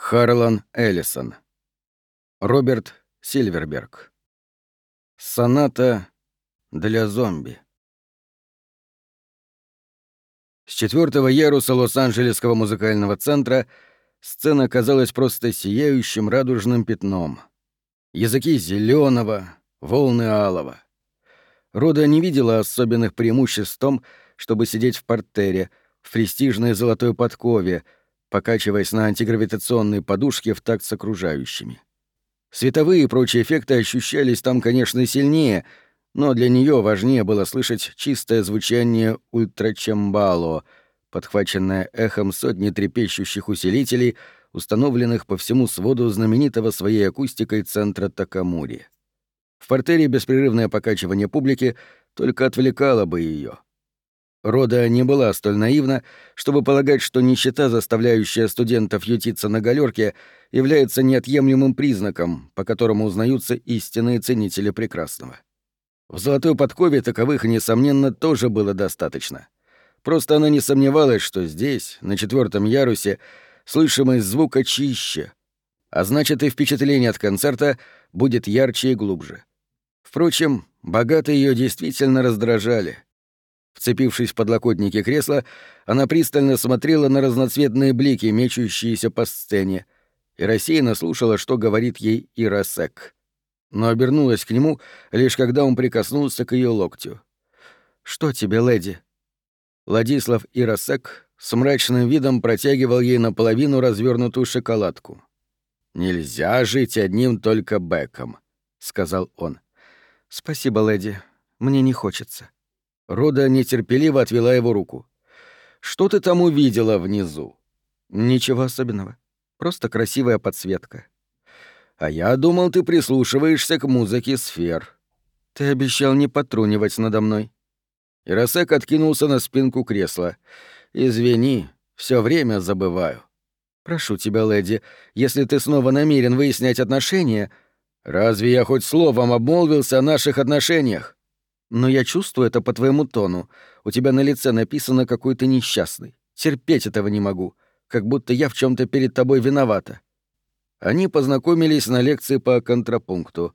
Харлан Эллисон. Роберт Сильверберг. Соната для зомби. С четвертого яруса Лос-Анджелесского музыкального центра сцена казалась просто сияющим радужным пятном. Языки зеленого, волны алого. Рода не видела особенных преимуществ в том, чтобы сидеть в портере, в престижной золотой подкове, покачиваясь на антигравитационной подушке в такт с окружающими. Световые и прочие эффекты ощущались там, конечно, сильнее, но для нее важнее было слышать чистое звучание ультрачембало, подхваченное эхом сотни трепещущих усилителей, установленных по всему своду знаменитого своей акустикой центра Такамури. В портере беспрерывное покачивание публики только отвлекало бы ее. Рода не была столь наивна, чтобы полагать, что нищета, заставляющая студентов ютиться на галерке, является неотъемлемым признаком, по которому узнаются истинные ценители прекрасного. В золотой подкове таковых, несомненно, тоже было достаточно. Просто она не сомневалась, что здесь, на четвертом ярусе, слышимость звука чище, а значит и впечатление от концерта будет ярче и глубже. Впрочем, богатые ее действительно раздражали — Вцепившись в подлокотники кресла, она пристально смотрела на разноцветные блики, мечущиеся по сцене, и рассеянно слушала, что говорит ей Ирасек. Но обернулась к нему, лишь когда он прикоснулся к ее локтю. «Что тебе, леди?» Владислав Ирасек с мрачным видом протягивал ей наполовину развернутую шоколадку. «Нельзя жить одним только Беком», — сказал он. «Спасибо, леди. Мне не хочется». Рода нетерпеливо отвела его руку. «Что ты там увидела внизу?» «Ничего особенного. Просто красивая подсветка». «А я думал, ты прислушиваешься к музыке сфер». «Ты обещал не потрунивать надо мной». Иросек откинулся на спинку кресла. «Извини, все время забываю». «Прошу тебя, леди, если ты снова намерен выяснять отношения...» «Разве я хоть словом обмолвился о наших отношениях?» Но я чувствую это по твоему тону. У тебя на лице написано какой то несчастный. Терпеть этого не могу. Как будто я в чем то перед тобой виновата». Они познакомились на лекции по контрапункту.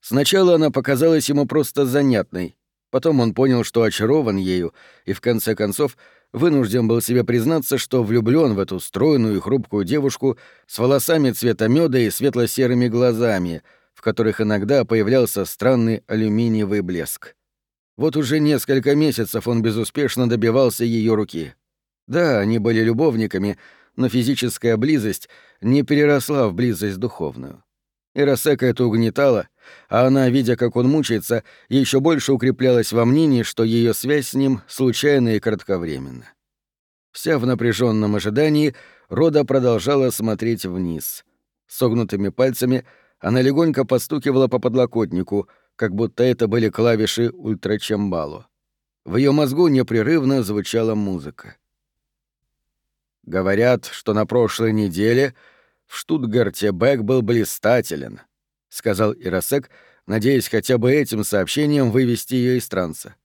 Сначала она показалась ему просто занятной. Потом он понял, что очарован ею, и в конце концов вынужден был себе признаться, что влюблен в эту стройную и хрупкую девушку с волосами цвета меда и светло-серыми глазами, в которых иногда появлялся странный алюминиевый блеск. Вот уже несколько месяцев он безуспешно добивался ее руки. Да, они были любовниками, но физическая близость не переросла в близость духовную. Иросека это угнетало, а она, видя, как он мучается, еще больше укреплялась во мнении, что ее связь с ним случайна и кратковременна. Вся в напряженном ожидании, Рода продолжала смотреть вниз. Согнутыми пальцами она легонько подстукивала по подлокотнику — как будто это были клавиши ультрачамбало. В ее мозгу непрерывно звучала музыка. Говорят, что на прошлой неделе в Штутгарте Бек был блистателен, сказал Иросек, надеясь хотя бы этим сообщением вывести ее из транса.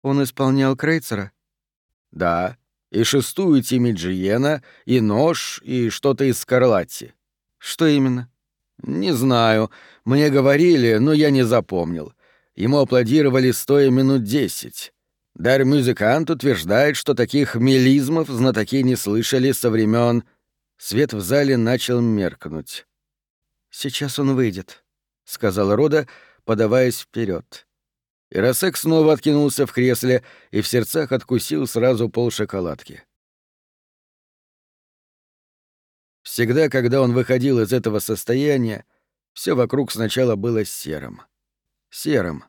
Он исполнял Крейцера? Да, и шестую Тимиджиена, и нож, и что-то из Скарлатти. Что именно? Не знаю. Мне говорили, но я не запомнил. Ему аплодировали стоя минут десять. Дар музыкант утверждает, что таких мелизмов знатоки не слышали со времен. Свет в зале начал меркнуть. «Сейчас он выйдет», — сказал Рода, подаваясь вперед. Иросек снова откинулся в кресле и в сердцах откусил сразу пол шоколадки. Всегда, когда он выходил из этого состояния, все вокруг сначала было серым. Серым,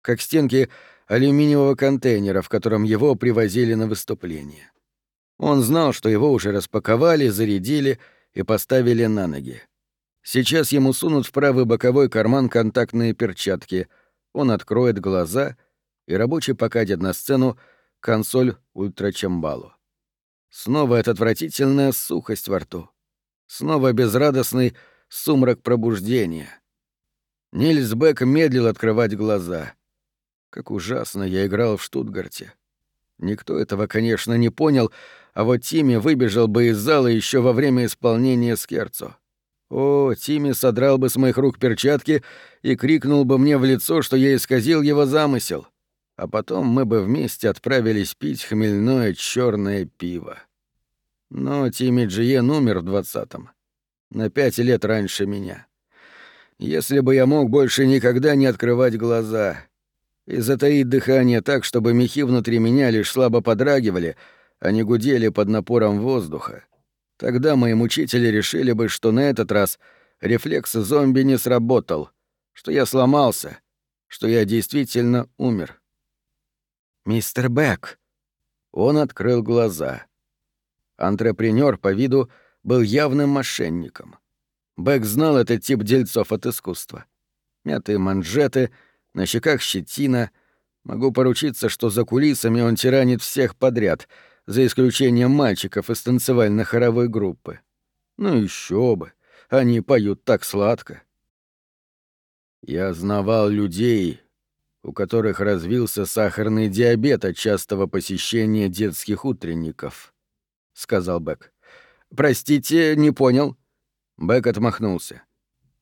как стенки алюминиевого контейнера, в котором его привозили на выступление. Он знал, что его уже распаковали, зарядили и поставили на ноги. Сейчас ему сунут в правый боковой карман контактные перчатки, он откроет глаза, и рабочий покатит на сцену консоль ультрачамбалу. Снова эта отвратительная сухость во рту. Снова безрадостный сумрак пробуждения. Нильс Бек медлил открывать глаза. Как ужасно я играл в Штутгарте. Никто этого, конечно, не понял, а вот Тимми выбежал бы из зала еще во время исполнения скерцо. О, Тимми содрал бы с моих рук перчатки и крикнул бы мне в лицо, что я исказил его замысел. А потом мы бы вместе отправились пить хмельное черное пиво. Но Тимми Джиен умер в двадцатом, на пять лет раньше меня. Если бы я мог больше никогда не открывать глаза и затаить дыхание так, чтобы мехи внутри меня лишь слабо подрагивали, а не гудели под напором воздуха, Тогда мои мучители решили бы, что на этот раз рефлекс зомби не сработал, что я сломался, что я действительно умер. «Мистер Бек!» Он открыл глаза. Антрепренер по виду был явным мошенником. Бек знал этот тип дельцов от искусства. Мятые манжеты, на щеках щетина. Могу поручиться, что за кулисами он тиранит всех подряд — за исключением мальчиков из танцевально-хоровой группы. Ну еще бы, они поют так сладко. Я знавал людей, у которых развился сахарный диабет от частого посещения детских утренников, — сказал Бек. «Простите, не понял». Бек отмахнулся.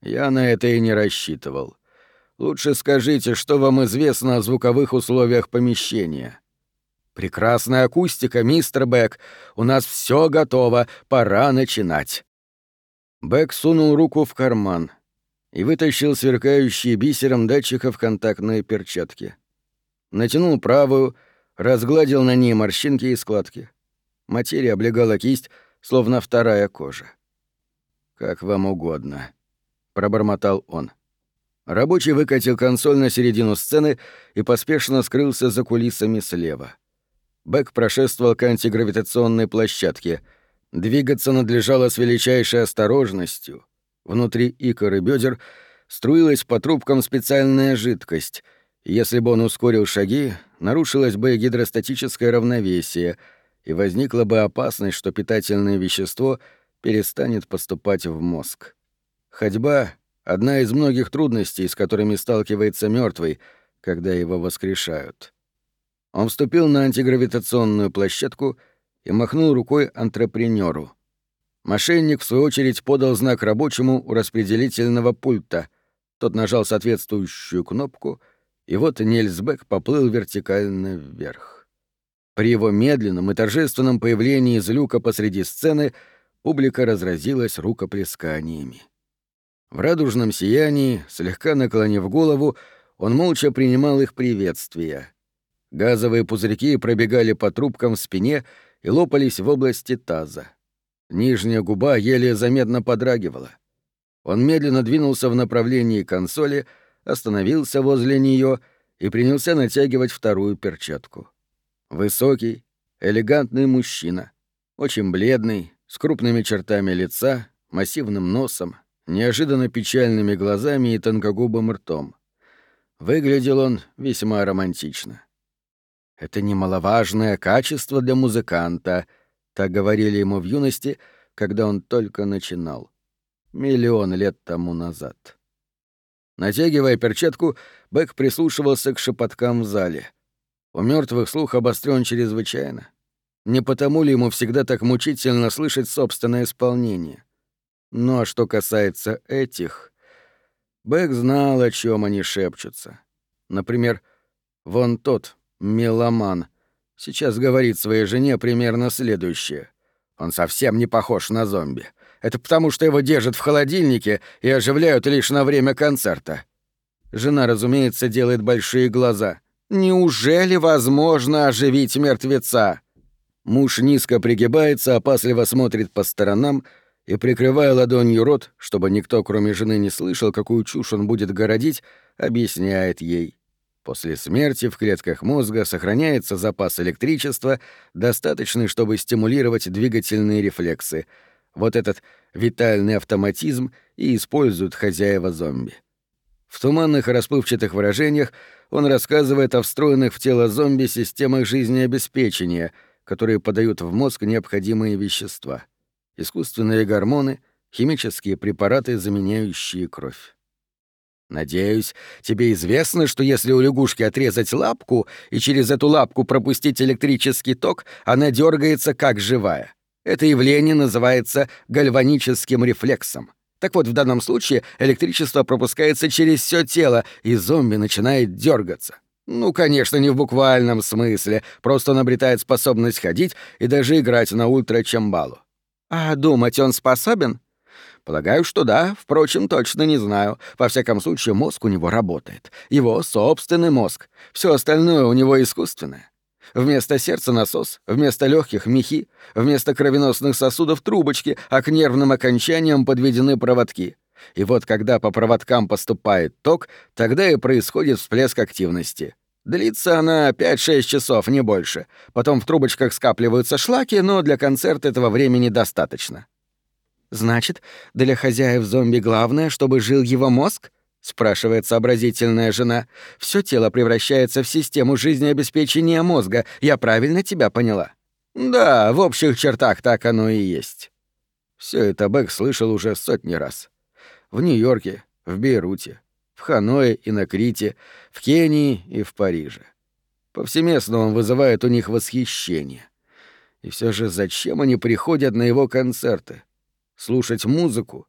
«Я на это и не рассчитывал. Лучше скажите, что вам известно о звуковых условиях помещения». Прекрасная акустика, мистер Бэк. У нас все готово, пора начинать. Бэк сунул руку в карман и вытащил сверкающие бисером датчиков контактные перчатки. Натянул правую, разгладил на ней морщинки и складки. Материя облегала кисть, словно вторая кожа. «Как вам угодно», — пробормотал он. Рабочий выкатил консоль на середину сцены и поспешно скрылся за кулисами слева. Бэк прошествовал к антигравитационной площадке. Двигаться надлежало с величайшей осторожностью. Внутри икр и бедер струилась по трубкам специальная жидкость. Если бы он ускорил шаги, нарушилось бы гидростатическое равновесие, и возникла бы опасность, что питательное вещество перестанет поступать в мозг. Ходьба — одна из многих трудностей, с которыми сталкивается мертвый, когда его воскрешают. Он вступил на антигравитационную площадку и махнул рукой антрепренеру. Мошенник, в свою очередь, подал знак рабочему у распределительного пульта. Тот нажал соответствующую кнопку, и вот Нельсбек поплыл вертикально вверх. При его медленном и торжественном появлении из люка посреди сцены публика разразилась рукоплесканиями. В радужном сиянии, слегка наклонив голову, он молча принимал их приветствия — Газовые пузырьки пробегали по трубкам в спине и лопались в области таза. Нижняя губа еле заметно подрагивала. Он медленно двинулся в направлении консоли, остановился возле нее и принялся натягивать вторую перчатку. Высокий, элегантный мужчина, очень бледный, с крупными чертами лица, массивным носом, неожиданно печальными глазами и тонкогубым ртом. Выглядел он весьма романтично. Это немаловажное качество для музыканта, так говорили ему в юности, когда он только начинал. Миллион лет тому назад. Натягивая перчатку, Бэк прислушивался к шепоткам в зале. У мертвых слух обострен чрезвычайно. Не потому ли ему всегда так мучительно слышать собственное исполнение? Ну а что касается этих... Бэк знал, о чем они шепчутся. Например, вон тот, Меломан. Сейчас говорит своей жене примерно следующее. Он совсем не похож на зомби. Это потому, что его держат в холодильнике и оживляют лишь на время концерта. Жена, разумеется, делает большие глаза. Неужели возможно оживить мертвеца? Муж низко пригибается, опасливо смотрит по сторонам и, прикрывая ладонью рот, чтобы никто, кроме жены, не слышал, какую чушь он будет городить, объясняет ей. После смерти в клетках мозга сохраняется запас электричества, достаточный, чтобы стимулировать двигательные рефлексы. Вот этот витальный автоматизм и используют хозяева зомби. В туманных и расплывчатых выражениях он рассказывает о встроенных в тело зомби системах жизнеобеспечения, которые подают в мозг необходимые вещества. Искусственные гормоны, химические препараты, заменяющие кровь. Надеюсь, тебе известно, что если у лягушки отрезать лапку и через эту лапку пропустить электрический ток, она дергается как живая. Это явление называется гальваническим рефлексом. Так вот, в данном случае электричество пропускается через все тело, и зомби начинает дергаться. Ну, конечно, не в буквальном смысле, просто он обретает способность ходить и даже играть на ультрачамбалу. А думать он способен? Полагаю, что да, впрочем, точно не знаю. Во всяком случае, мозг у него работает. Его собственный мозг. Все остальное у него искусственное. Вместо сердца насос, вместо легких мехи, вместо кровеносных сосудов трубочки, а к нервным окончаниям подведены проводки. И вот когда по проводкам поступает ток, тогда и происходит всплеск активности. Длится она 5-6 часов, не больше. Потом в трубочках скапливаются шлаки, но для концерта этого времени достаточно. Значит, для хозяев зомби главное, чтобы жил его мозг? Спрашивает сообразительная жена. Все тело превращается в систему жизнеобеспечения мозга. Я правильно тебя поняла? Да, в общих чертах так оно и есть. Все это Бэк слышал уже сотни раз. В Нью-Йорке, в Бейруте, в Ханое и на Крите, в Кении и в Париже. Повсеместно он вызывает у них восхищение. И все же зачем они приходят на его концерты? слушать музыку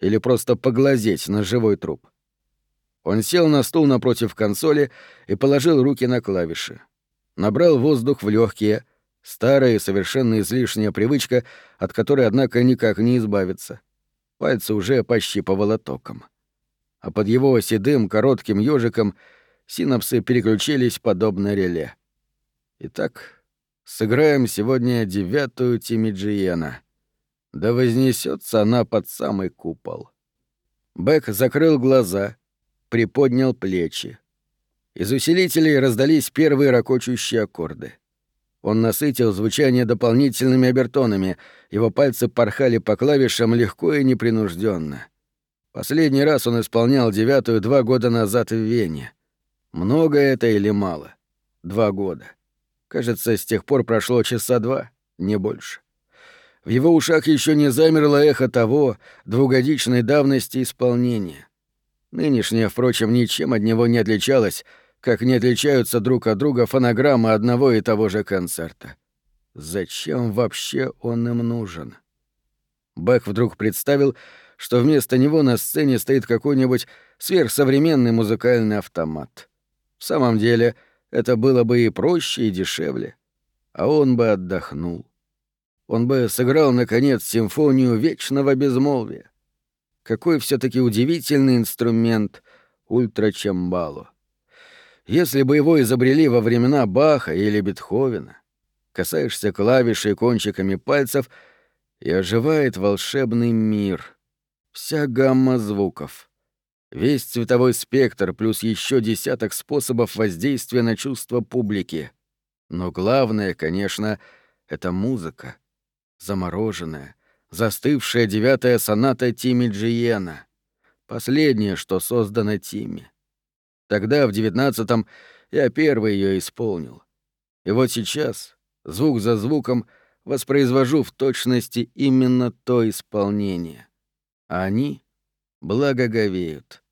или просто поглазеть на живой труп. Он сел на стул напротив консоли и положил руки на клавиши. Набрал воздух в легкие, старая и совершенно излишняя привычка, от которой, однако, никак не избавиться. Пальцы уже пощипывало током. А под его седым коротким ежиком синапсы переключились подобно реле. Итак, сыграем сегодня девятую Тимиджиена — да вознесется она под самый купол. Бэк закрыл глаза, приподнял плечи. Из усилителей раздались первые ракочущие аккорды. Он насытил звучание дополнительными обертонами, его пальцы порхали по клавишам легко и непринужденно. Последний раз он исполнял девятую два года назад в Вене. Много это или мало? Два года. Кажется, с тех пор прошло часа два, не больше. В его ушах еще не замерло эхо того двугодичной давности исполнения. Нынешнее, впрочем, ничем от него не отличалось, как не отличаются друг от друга фонограммы одного и того же концерта. Зачем вообще он им нужен? Бэк вдруг представил, что вместо него на сцене стоит какой-нибудь сверхсовременный музыкальный автомат. В самом деле, это было бы и проще, и дешевле. А он бы отдохнул он бы сыграл, наконец, симфонию вечного безмолвия. Какой все таки удивительный инструмент ультрачембало. Если бы его изобрели во времена Баха или Бетховена, касаешься клавиши кончиками пальцев, и оживает волшебный мир. Вся гамма звуков. Весь цветовой спектр плюс еще десяток способов воздействия на чувства публики. Но главное, конечно, — это музыка замороженная, застывшая девятая соната Тими Джиена, последняя, что создана Тими. Тогда, в девятнадцатом, я первый ее исполнил. И вот сейчас, звук за звуком, воспроизвожу в точности именно то исполнение. А они благоговеют.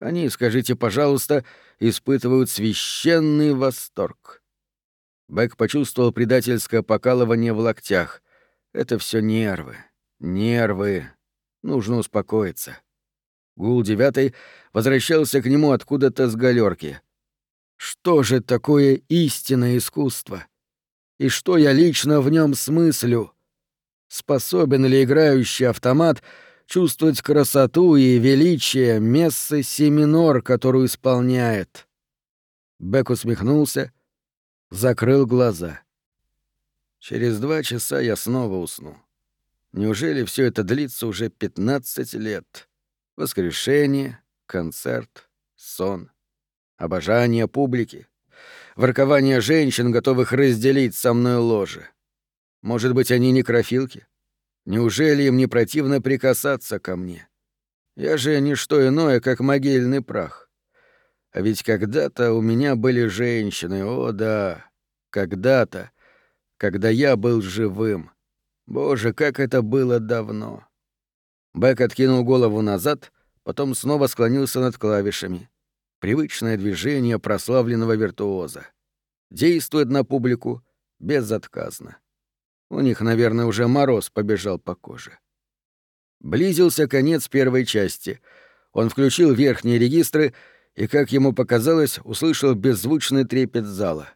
Они, скажите, пожалуйста, испытывают священный восторг. Бэк почувствовал предательское покалывание в локтях. Это все нервы. Нервы. Нужно успокоиться. Гул девятый возвращался к нему откуда-то с галерки. Что же такое истинное искусство? И что я лично в нем смыслю? Способен ли играющий автомат чувствовать красоту и величие мессы си минор, которую исполняет? Бек усмехнулся, закрыл глаза. Через два часа я снова усну. Неужели все это длится уже 15 лет? Воскрешение, концерт, сон, обожание публики, воркование женщин, готовых разделить со мной ложе. Может быть, они некрофилки? Неужели им не противно прикасаться ко мне? Я же не что иное, как могильный прах. А ведь когда-то у меня были женщины, о да, когда-то — когда я был живым. Боже, как это было давно. Бэк откинул голову назад, потом снова склонился над клавишами. Привычное движение прославленного виртуоза. Действует на публику безотказно. У них, наверное, уже мороз побежал по коже. Близился конец первой части. Он включил верхние регистры и, как ему показалось, услышал беззвучный трепет зала.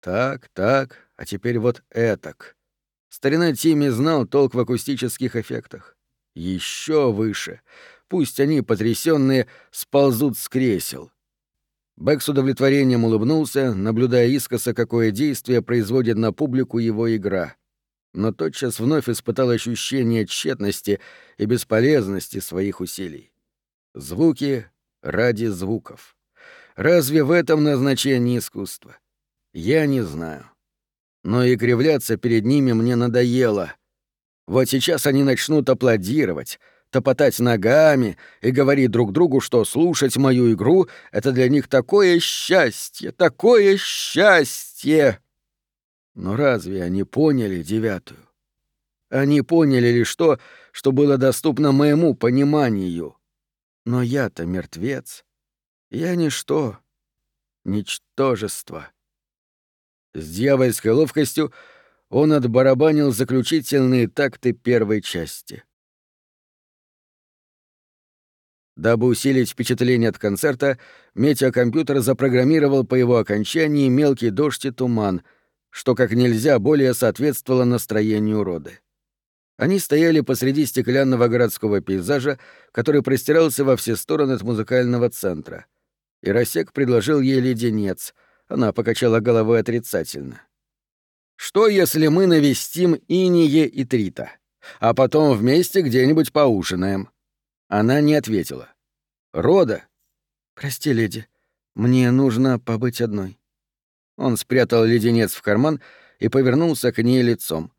Так, так, а теперь вот этак. Старина Тимми знал толк в акустических эффектах. Еще выше. Пусть они, потрясенные, сползут с кресел. Бэк с удовлетворением улыбнулся, наблюдая искоса, какое действие производит на публику его игра. Но тотчас вновь испытал ощущение тщетности и бесполезности своих усилий. Звуки ради звуков. Разве в этом назначение искусства? Я не знаю. Но и кривляться перед ними мне надоело. Вот сейчас они начнут аплодировать, топотать ногами и говорить друг другу, что слушать мою игру — это для них такое счастье, такое счастье! Но разве они поняли девятую? Они поняли лишь то, что было доступно моему пониманию. Но я-то мертвец. Я ничто. Ничтожество. С дьявольской ловкостью он отбарабанил заключительные такты первой части. Дабы усилить впечатление от концерта, метеокомпьютер запрограммировал по его окончании мелкий дождь и туман, что как нельзя более соответствовало настроению роды. Они стояли посреди стеклянного городского пейзажа, который простирался во все стороны от музыкального центра. И Росек предложил ей леденец — она покачала головой отрицательно. «Что, если мы навестим Иние и Трита, а потом вместе где-нибудь поужинаем?» Она не ответила. «Рода?» «Прости, леди, мне нужно побыть одной». Он спрятал леденец в карман и повернулся к ней лицом.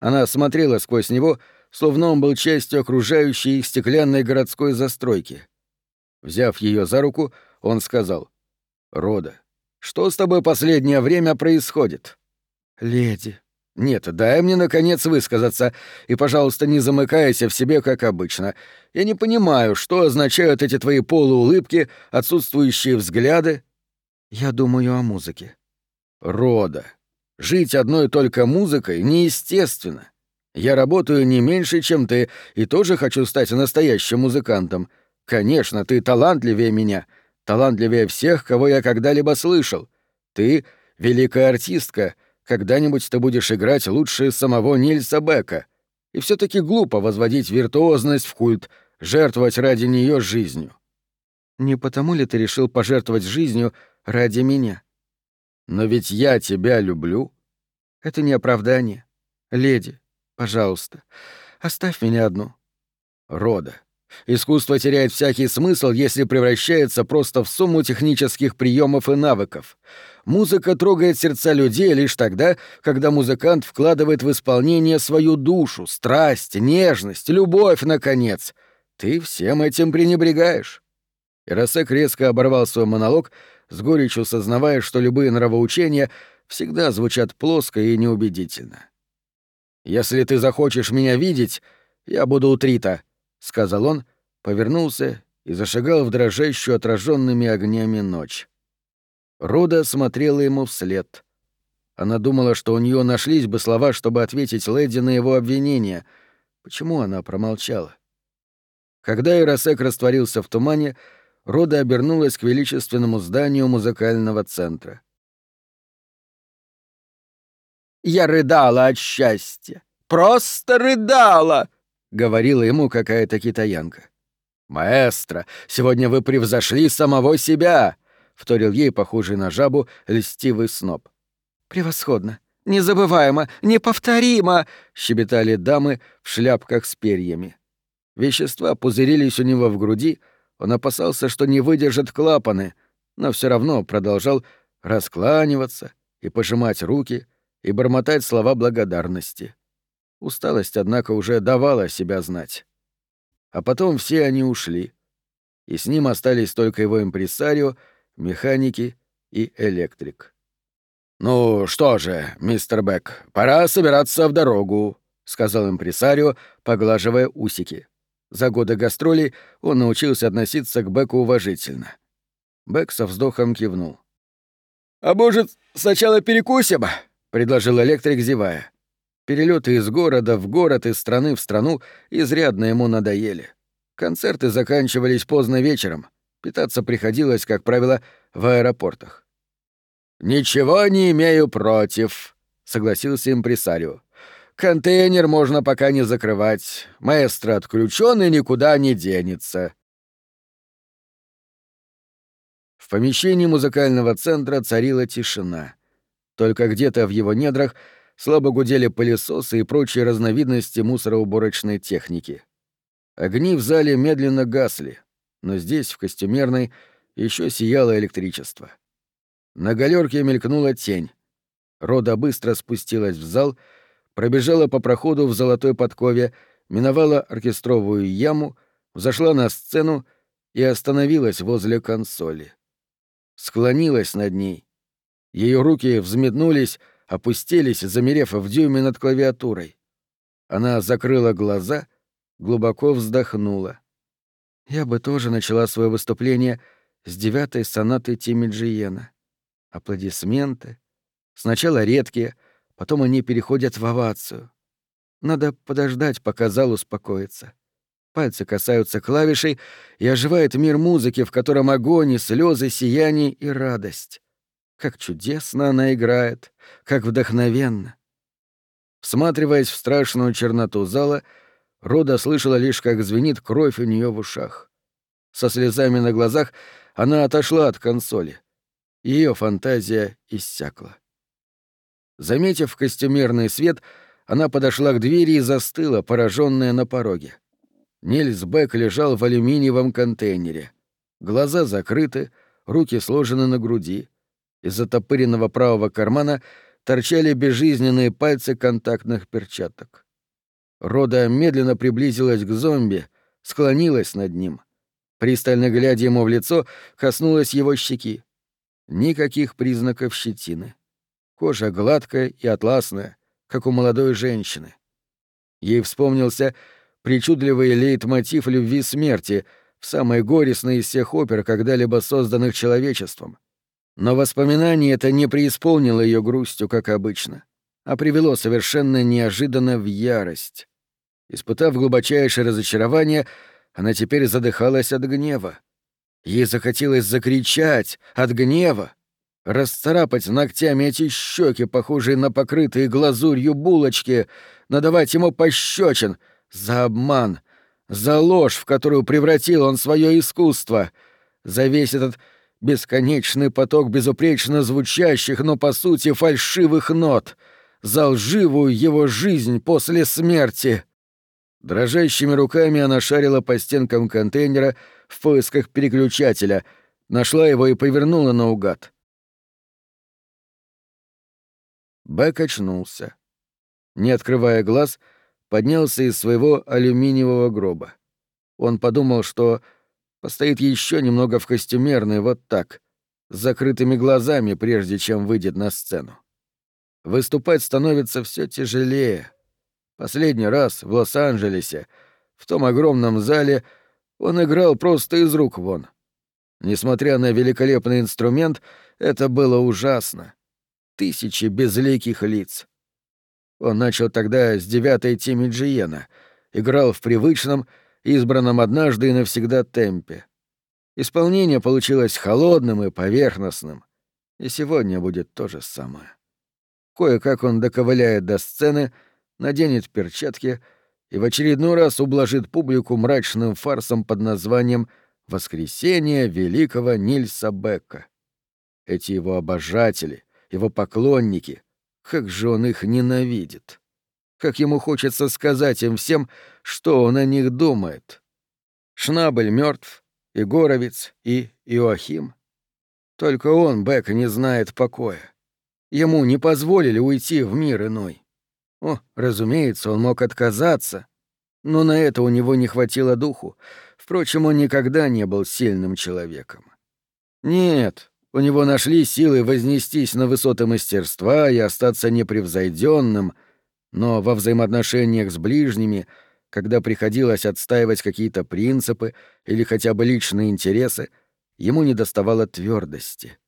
Она смотрела сквозь него, словно он был частью окружающей стеклянной городской застройки. Взяв ее за руку, он сказал «Рода, что с тобой последнее время происходит?» «Леди». «Нет, дай мне, наконец, высказаться, и, пожалуйста, не замыкайся в себе, как обычно. Я не понимаю, что означают эти твои полуулыбки, отсутствующие взгляды». «Я думаю о музыке». «Рода. Жить одной только музыкой неестественно. Я работаю не меньше, чем ты, и тоже хочу стать настоящим музыкантом. Конечно, ты талантливее меня, талантливее всех, кого я когда-либо слышал. Ты — великая артистка, когда-нибудь ты будешь играть лучше самого Нильса Бека. И все таки глупо возводить виртуозность в культ, жертвовать ради нее жизнью. Не потому ли ты решил пожертвовать жизнью ради меня? Но ведь я тебя люблю. Это не оправдание. Леди, пожалуйста, оставь меня одну. Рода. Искусство теряет всякий смысл, если превращается просто в сумму технических приемов и навыков. Музыка трогает сердца людей лишь тогда, когда музыкант вкладывает в исполнение свою душу, страсть, нежность, любовь, наконец. Ты всем этим пренебрегаешь. Иросек резко оборвал свой монолог, с горечью сознавая, что любые нравоучения всегда звучат плоско и неубедительно. «Если ты захочешь меня видеть, я буду у Трита», — сказал он, повернулся и зашагал в дрожащую отраженными огнями ночь. Руда смотрела ему вслед. Она думала, что у нее нашлись бы слова, чтобы ответить леди на его обвинение. Почему она промолчала? Когда Иросек растворился в тумане, Рода обернулась к величественному зданию музыкального центра. «Я рыдала от счастья! Просто рыдала!» — говорила ему какая-то китаянка. «Маэстро, сегодня вы превзошли самого себя!» — вторил ей похожий на жабу льстивый сноб. «Превосходно! Незабываемо! Неповторимо!» — щебетали дамы в шляпках с перьями. Вещества пузырились у него в груди, он опасался, что не выдержат клапаны, но все равно продолжал раскланиваться и пожимать руки и бормотать слова благодарности. Усталость, однако, уже давала себя знать. А потом все они ушли. И с ним остались только его импресарио, механики и электрик. «Ну что же, мистер Бек, пора собираться в дорогу», — сказал импресарио, поглаживая усики. За годы гастролей он научился относиться к Беку уважительно. Бек со вздохом кивнул. «А может, сначала перекусим?» — предложил электрик, зевая. Перелеты из города в город, из страны в страну изрядно ему надоели. Концерты заканчивались поздно вечером. Питаться приходилось, как правило, в аэропортах. «Ничего не имею против», — согласился импресарио. «Контейнер можно пока не закрывать. Маэстро отключен и никуда не денется». В помещении музыкального центра царила тишина. Только где-то в его недрах слабо гудели пылесосы и прочие разновидности мусороуборочной техники. Огни в зале медленно гасли, но здесь, в костюмерной, еще сияло электричество. На галерке мелькнула тень. Рода быстро спустилась в зал, пробежала по проходу в золотой подкове, миновала оркестровую яму, взошла на сцену и остановилась возле консоли. Склонилась над ней. Ее руки взметнулись, опустились, замерев в дюйме над клавиатурой. Она закрыла глаза глубоко вздохнула. Я бы тоже начала свое выступление с девятой сонаты Тимиджиена. Аплодисменты. Сначала редкие, потом они переходят в овацию. Надо подождать, пока зал успокоится. Пальцы касаются клавишей, и оживает мир музыки, в котором огонь и слезы, сияние и радость. Как чудесно она играет, как вдохновенно. Всматриваясь в страшную черноту зала, Рода слышала лишь, как звенит кровь у нее в ушах. Со слезами на глазах она отошла от консоли. Ее фантазия иссякла. Заметив костюмерный свет, она подошла к двери и застыла, пораженная на пороге. Нильс Бек лежал в алюминиевом контейнере. Глаза закрыты, руки сложены на груди. Из затопыренного правого кармана торчали безжизненные пальцы контактных перчаток. Рода медленно приблизилась к зомби, склонилась над ним. Пристально глядя ему в лицо, коснулась его щеки. Никаких признаков щетины. Кожа гладкая и атласная, как у молодой женщины. Ей вспомнился причудливый лейтмотив любви смерти в самой горестной из всех опер, когда-либо созданных человечеством. Но воспоминание это не преисполнило ее грустью, как обычно, а привело совершенно неожиданно в ярость. Испытав глубочайшее разочарование, она теперь задыхалась от гнева. Ей захотелось закричать от гнева, расцарапать ногтями эти щеки, похожие на покрытые глазурью булочки, надавать ему пощечин за обман, за ложь, в которую превратил он свое искусство, за весь этот бесконечный поток безупречно звучащих, но по сути фальшивых нот, за лживую его жизнь после смерти. Дрожащими руками она шарила по стенкам контейнера в поисках переключателя, нашла его и повернула наугад. Бэк очнулся. Не открывая глаз, поднялся из своего алюминиевого гроба. Он подумал, что постоит еще немного в костюмерной вот так, с закрытыми глазами, прежде чем выйдет на сцену. Выступать становится все тяжелее — Последний раз в Лос-Анджелесе, в том огромном зале, он играл просто из рук вон. Несмотря на великолепный инструмент, это было ужасно. Тысячи безликих лиц. Он начал тогда с девятой Тими Джиена, играл в привычном, избранном однажды и навсегда темпе. Исполнение получилось холодным и поверхностным, и сегодня будет то же самое. Кое-как он доковыляет до сцены — наденет перчатки и в очередной раз ублажит публику мрачным фарсом под названием «Воскресение великого Нильса Бека». Эти его обожатели, его поклонники, как же он их ненавидит. Как ему хочется сказать им всем, что он о них думает. Шнабель мертв, и Горовец, и Иоахим. Только он, Бек, не знает покоя. Ему не позволили уйти в мир иной. О, разумеется, он мог отказаться, но на это у него не хватило духу. Впрочем, он никогда не был сильным человеком. Нет, у него нашли силы вознестись на высоты мастерства и остаться непревзойденным, но во взаимоотношениях с ближними когда приходилось отстаивать какие-то принципы или хотя бы личные интересы, ему недоставало твердости.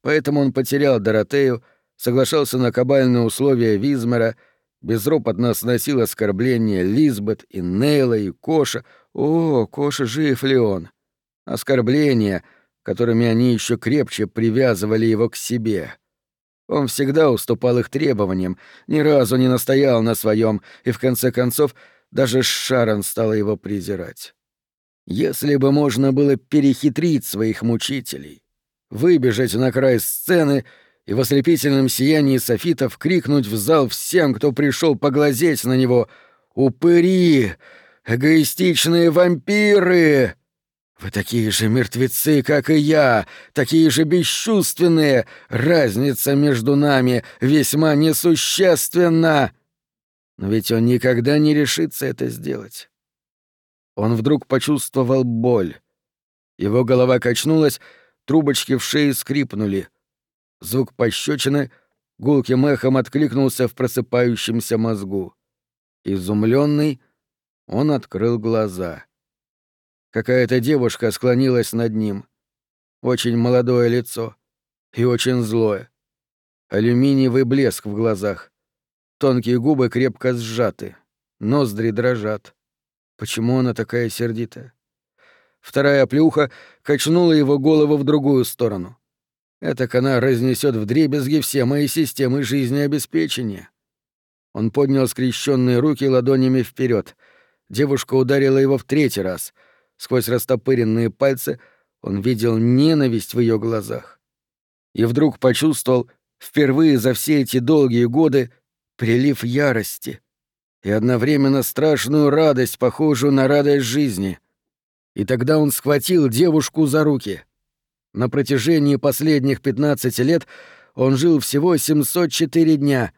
Поэтому он потерял Доротею, соглашался на кабальные условия Визмера, безропотно сносил оскорбления Лизбет и Нейла и Коша. О, Коша, жив ли он? Оскорбления, которыми они еще крепче привязывали его к себе. Он всегда уступал их требованиям, ни разу не настоял на своем, и в конце концов даже Шарон стала его презирать. Если бы можно было перехитрить своих мучителей, выбежать на край сцены и в ослепительном сиянии софитов крикнуть в зал всем, кто пришел поглазеть на него «Упыри! Эгоистичные вампиры!» Вы такие же мертвецы, как и я, такие же бесчувственные. Разница между нами весьма несущественна. Но ведь он никогда не решится это сделать. Он вдруг почувствовал боль. Его голова качнулась, трубочки в шее скрипнули. Звук пощечины гулким эхом откликнулся в просыпающемся мозгу. Изумленный, он открыл глаза. Какая-то девушка склонилась над ним. Очень молодое лицо и очень злое. Алюминиевый блеск в глазах. Тонкие губы крепко сжаты, ноздри дрожат. Почему она такая сердитая? Вторая плюха качнула его голову в другую сторону. Этак она разнесет вдребезги все мои системы жизнеобеспечения. Он поднял скрещенные руки ладонями вперед. Девушка ударила его в третий раз. Сквозь растопыренные пальцы он видел ненависть в ее глазах. И вдруг почувствовал впервые за все эти долгие годы прилив ярости и одновременно страшную радость, похожую на радость жизни. И тогда он схватил девушку за руки — на протяжении последних 15 лет он жил всего 704 дня,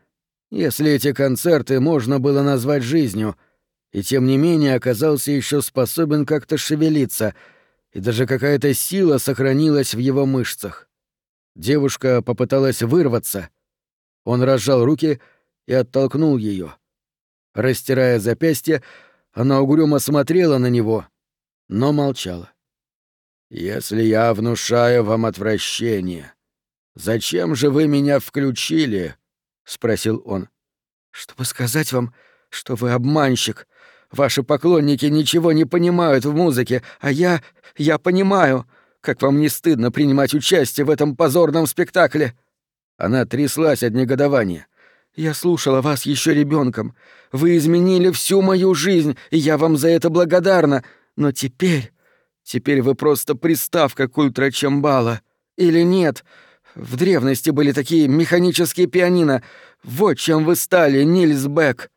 если эти концерты можно было назвать жизнью, и тем не менее оказался еще способен как-то шевелиться, и даже какая-то сила сохранилась в его мышцах. Девушка попыталась вырваться. Он разжал руки и оттолкнул ее. Растирая запястье, она угрюмо смотрела на него, но молчала. «Если я внушаю вам отвращение, зачем же вы меня включили?» — спросил он. «Чтобы сказать вам, что вы обманщик. Ваши поклонники ничего не понимают в музыке, а я... я понимаю. Как вам не стыдно принимать участие в этом позорном спектакле?» Она тряслась от негодования. «Я слушала вас еще ребенком. Вы изменили всю мою жизнь, и я вам за это благодарна. Но теперь Теперь вы просто приставка к ультрачамбала. Или нет? В древности были такие механические пианино. Вот чем вы стали, Нильс Бек.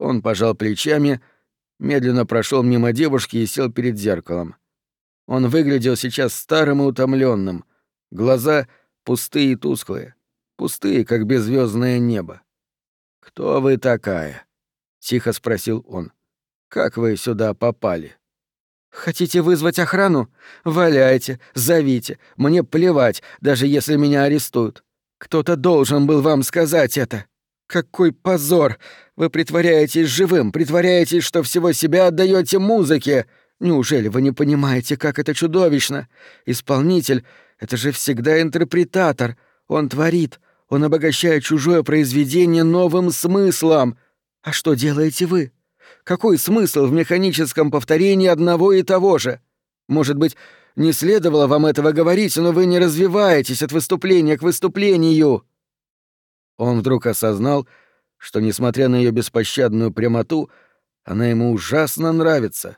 Он пожал плечами, медленно прошел мимо девушки и сел перед зеркалом. Он выглядел сейчас старым и утомленным. Глаза пустые и тусклые. Пустые, как беззвездное небо. «Кто вы такая?» — тихо спросил он. «Как вы сюда попали?» «Хотите вызвать охрану? Валяйте, зовите. Мне плевать, даже если меня арестуют. Кто-то должен был вам сказать это. Какой позор! Вы притворяетесь живым, притворяетесь, что всего себя отдаете музыке. Неужели вы не понимаете, как это чудовищно? Исполнитель — это же всегда интерпретатор. Он творит, он обогащает чужое произведение новым смыслом. А что делаете вы? Какой смысл в механическом повторении одного и того же? Может быть, не следовало вам этого говорить, но вы не развиваетесь от выступления к выступлению. Он вдруг осознал, что, несмотря на ее беспощадную прямоту, она ему ужасно нравится.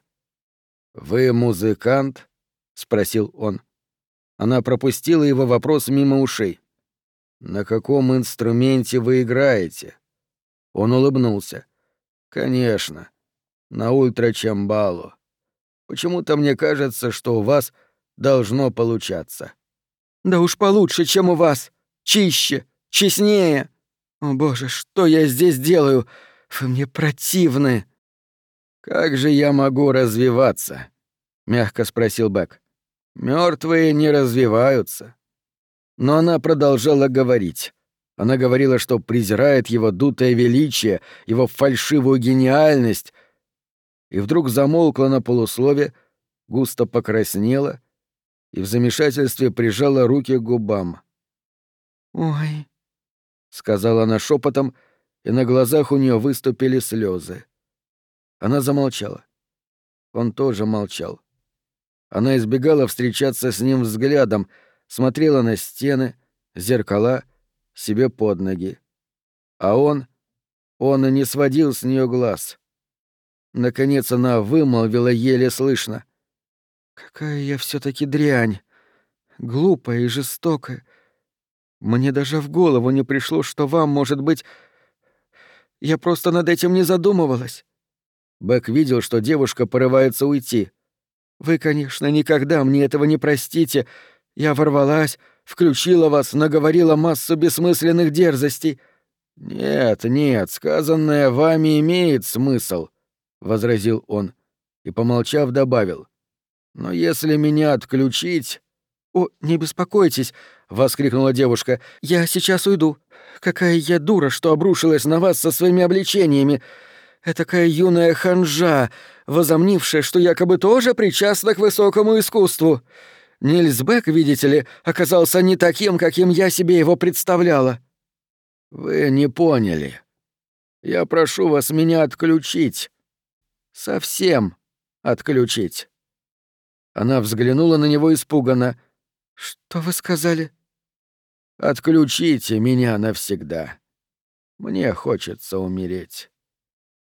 «Вы музыкант?» — спросил он. Она пропустила его вопрос мимо ушей. «На каком инструменте вы играете?» Он улыбнулся. «Конечно на ультрачамбалу. Почему-то мне кажется, что у вас должно получаться». «Да уж получше, чем у вас. Чище, честнее. О боже, что я здесь делаю? Вы мне противны». «Как же я могу развиваться?» — мягко спросил Бэк. Мертвые не развиваются». Но она продолжала говорить. Она говорила, что презирает его дутое величие, его фальшивую гениальность, и вдруг замолкла на полуслове, густо покраснела и в замешательстве прижала руки к губам. «Ой», — сказала она шепотом, и на глазах у нее выступили слезы. Она замолчала. Он тоже молчал. Она избегала встречаться с ним взглядом, смотрела на стены, зеркала, себе под ноги. А он... он и не сводил с нее глаз. Наконец она вымолвила еле слышно. «Какая я все таки дрянь! Глупая и жестокая. Мне даже в голову не пришло, что вам, может быть... Я просто над этим не задумывалась». Бэк видел, что девушка порывается уйти. «Вы, конечно, никогда мне этого не простите. Я ворвалась, включила вас, наговорила массу бессмысленных дерзостей». «Нет, нет, сказанное вами имеет смысл», — возразил он и, помолчав, добавил. «Но если меня отключить...» «О, не беспокойтесь», — воскликнула девушка. «Я сейчас уйду. Какая я дура, что обрушилась на вас со своими обличениями. Этакая юная ханжа, возомнившая, что якобы тоже причастна к высокому искусству. Нильс Бек, видите ли, оказался не таким, каким я себе его представляла». «Вы не поняли. Я прошу вас меня отключить. Совсем отключить». Она взглянула на него испуганно. «Что вы сказали?» «Отключите меня навсегда. Мне хочется умереть.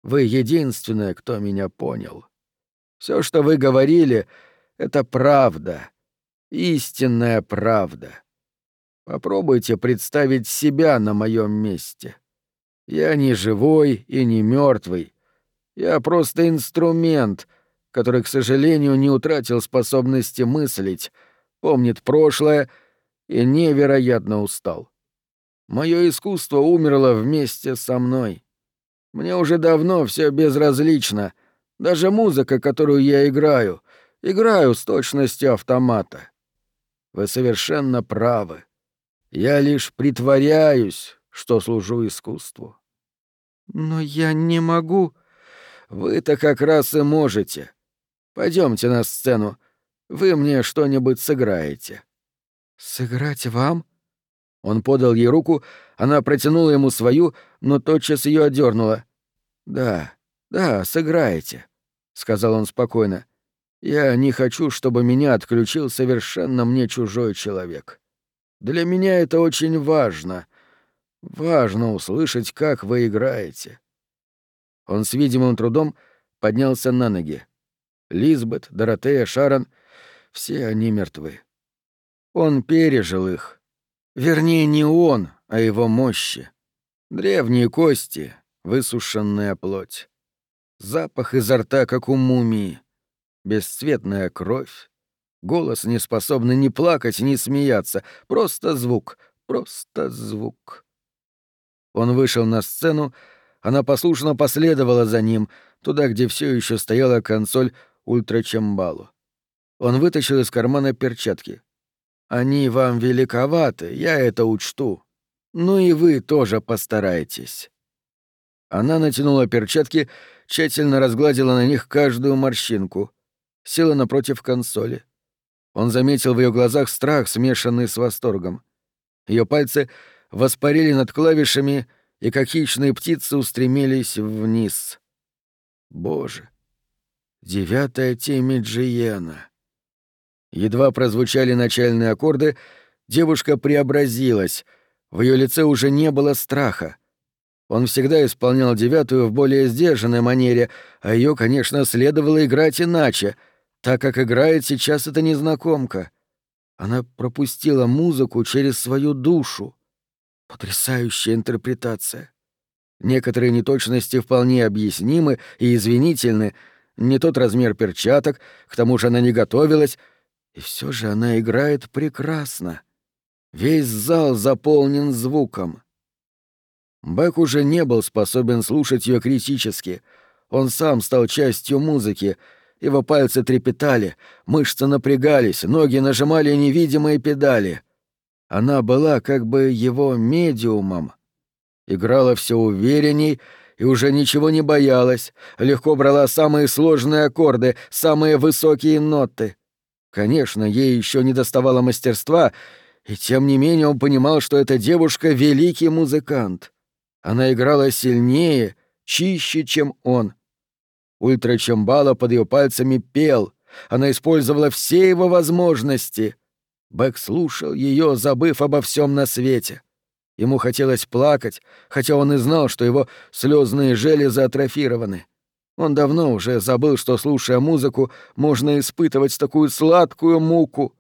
Вы единственная, кто меня понял. Все, что вы говорили, — это правда, истинная правда. Попробуйте представить себя на моем месте. Я не живой и не мертвый. Я просто инструмент, который, к сожалению, не утратил способности мыслить, помнит прошлое и невероятно устал. Мое искусство умерло вместе со мной. Мне уже давно все безразлично, даже музыка, которую я играю, играю с точностью автомата. Вы совершенно правы. Я лишь притворяюсь, что служу искусству. Но я не могу. Вы-то как раз и можете. Пойдемте на сцену. Вы мне что-нибудь сыграете. Сыграть вам? Он подал ей руку, она протянула ему свою, но тотчас ее отдернула. Да, да, сыграете, сказал он спокойно. Я не хочу, чтобы меня отключил совершенно мне чужой человек. Для меня это очень важно. Важно услышать, как вы играете. Он с видимым трудом поднялся на ноги. Лизбет, Доротея, Шарон — все они мертвы. Он пережил их. Вернее, не он, а его мощи. Древние кости, высушенная плоть. Запах изо рта, как у мумии. Бесцветная кровь. Голос не способный ни плакать, ни смеяться. Просто звук, просто звук. Он вышел на сцену, она послушно последовала за ним, туда, где все еще стояла консоль ультрачамбалу. Он вытащил из кармана перчатки. «Они вам великоваты, я это учту. Ну и вы тоже постарайтесь». Она натянула перчатки, тщательно разгладила на них каждую морщинку, села напротив консоли. Он заметил в ее глазах страх, смешанный с восторгом. Ее пальцы воспарили над клавишами и, как хищные птицы, устремились вниз. Боже! Девятая темя Джиена. Едва прозвучали начальные аккорды, девушка преобразилась. В ее лице уже не было страха. Он всегда исполнял девятую в более сдержанной манере, а ее, конечно, следовало играть иначе, так как играет сейчас эта незнакомка. Она пропустила музыку через свою душу. Потрясающая интерпретация. Некоторые неточности вполне объяснимы и извинительны. Не тот размер перчаток, к тому же она не готовилась, и все же она играет прекрасно. Весь зал заполнен звуком. Бэк уже не был способен слушать ее критически. Он сам стал частью музыки. Его пальцы трепетали, мышцы напрягались, ноги нажимали невидимые педали. Она была как бы его медиумом. Играла все уверенней, и уже ничего не боялась, легко брала самые сложные аккорды, самые высокие ноты. Конечно, ей еще не доставало мастерства, и тем не менее он понимал, что эта девушка — великий музыкант. Она играла сильнее, чище, чем он. Ультрачамбала под ее пальцами пел. Она использовала все его возможности. Бэк слушал ее, забыв обо всем на свете. Ему хотелось плакать, хотя он и знал, что его слезные железы атрофированы. Он давно уже забыл, что, слушая музыку, можно испытывать такую сладкую муку.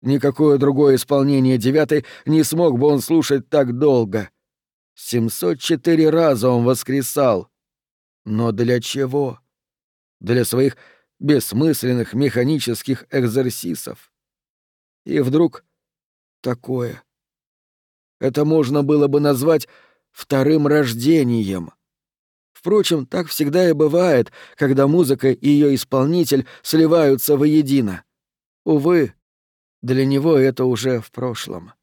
Никакое другое исполнение девятой не смог бы он слушать так долго. Семьсот четыре раза он воскресал. Но для чего? Для своих бессмысленных механических экзерсисов. И вдруг такое. Это можно было бы назвать вторым рождением. Впрочем, так всегда и бывает, когда музыка и ее исполнитель сливаются воедино. Увы, для него это уже в прошлом.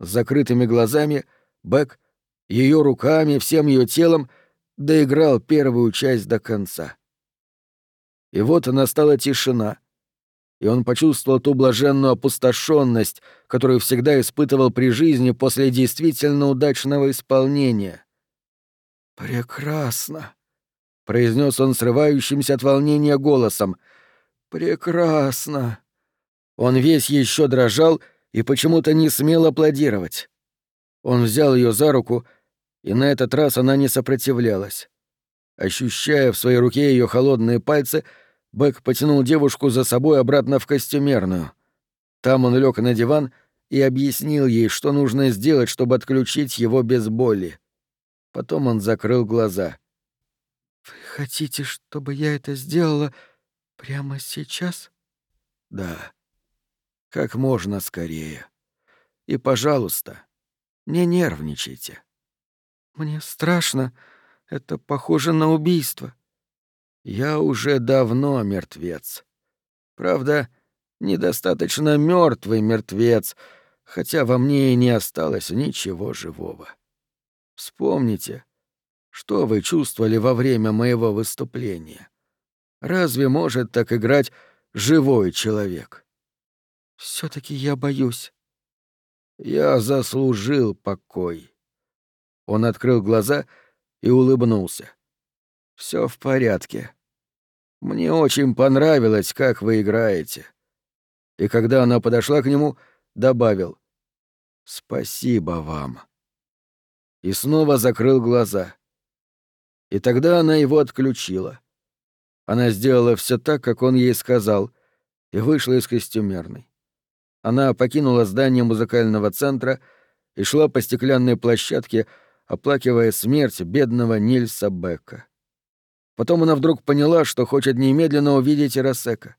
С закрытыми глазами Бэк ее руками, всем ее телом доиграл первую часть до конца. И вот настала тишина, и он почувствовал ту блаженную опустошенность, которую всегда испытывал при жизни после действительно удачного исполнения. «Прекрасно!» — произнес он срывающимся от волнения голосом. «Прекрасно!» Он весь еще дрожал и почему-то не смел аплодировать. Он взял ее за руку, и на этот раз она не сопротивлялась. Ощущая в своей руке ее холодные пальцы, — Бэк потянул девушку за собой обратно в костюмерную. Там он лег на диван и объяснил ей, что нужно сделать, чтобы отключить его без боли. Потом он закрыл глаза. «Вы хотите, чтобы я это сделала прямо сейчас?» «Да. Как можно скорее. И, пожалуйста, не нервничайте». «Мне страшно. Это похоже на убийство». Я уже давно мертвец. Правда, недостаточно мертвый мертвец, хотя во мне и не осталось ничего живого. Вспомните, что вы чувствовали во время моего выступления. Разве может так играть живой человек? все таки я боюсь. Я заслужил покой. Он открыл глаза и улыбнулся. Все в порядке. Мне очень понравилось, как вы играете. И когда она подошла к нему, добавил «Спасибо вам». И снова закрыл глаза. И тогда она его отключила. Она сделала все так, как он ей сказал, и вышла из костюмерной. Она покинула здание музыкального центра и шла по стеклянной площадке, оплакивая смерть бедного Нильса Бека. Потом она вдруг поняла, что хочет немедленно увидеть Иросека.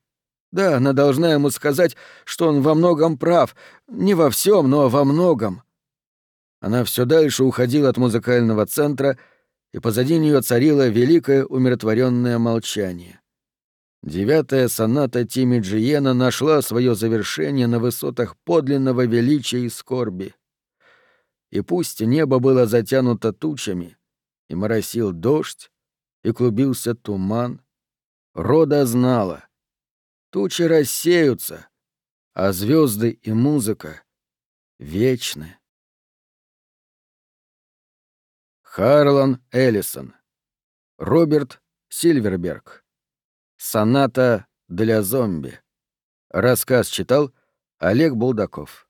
Да, она должна ему сказать, что он во многом прав. Не во всем, но во многом. Она все дальше уходила от музыкального центра, и позади нее царило великое умиротворенное молчание. Девятая соната Тими Джиена нашла свое завершение на высотах подлинного величия и скорби. И пусть небо было затянуто тучами, и моросил дождь, и клубился туман. Рода знала. Тучи рассеются, а звезды и музыка вечны. Харлан Эллисон. Роберт Сильверберг. Соната для зомби. Рассказ читал Олег Булдаков.